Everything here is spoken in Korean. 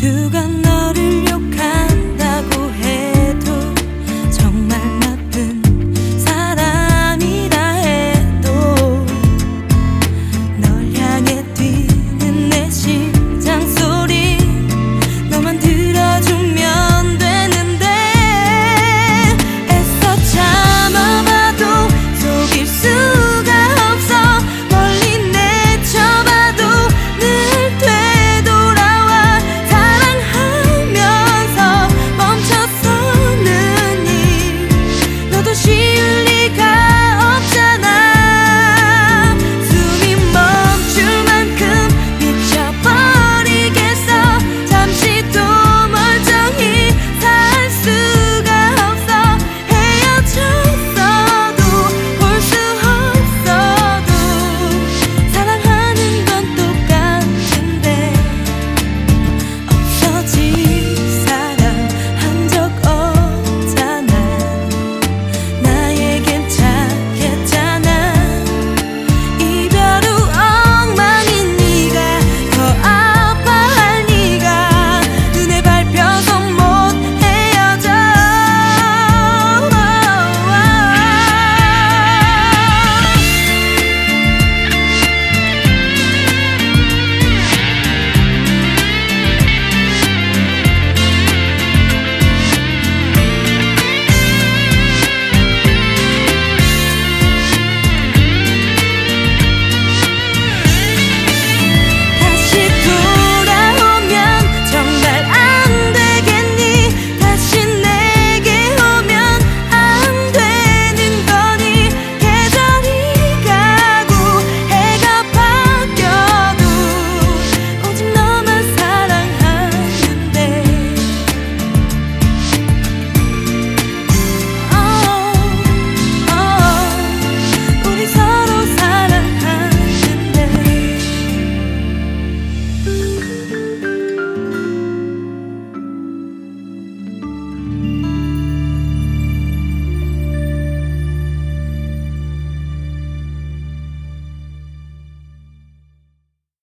두건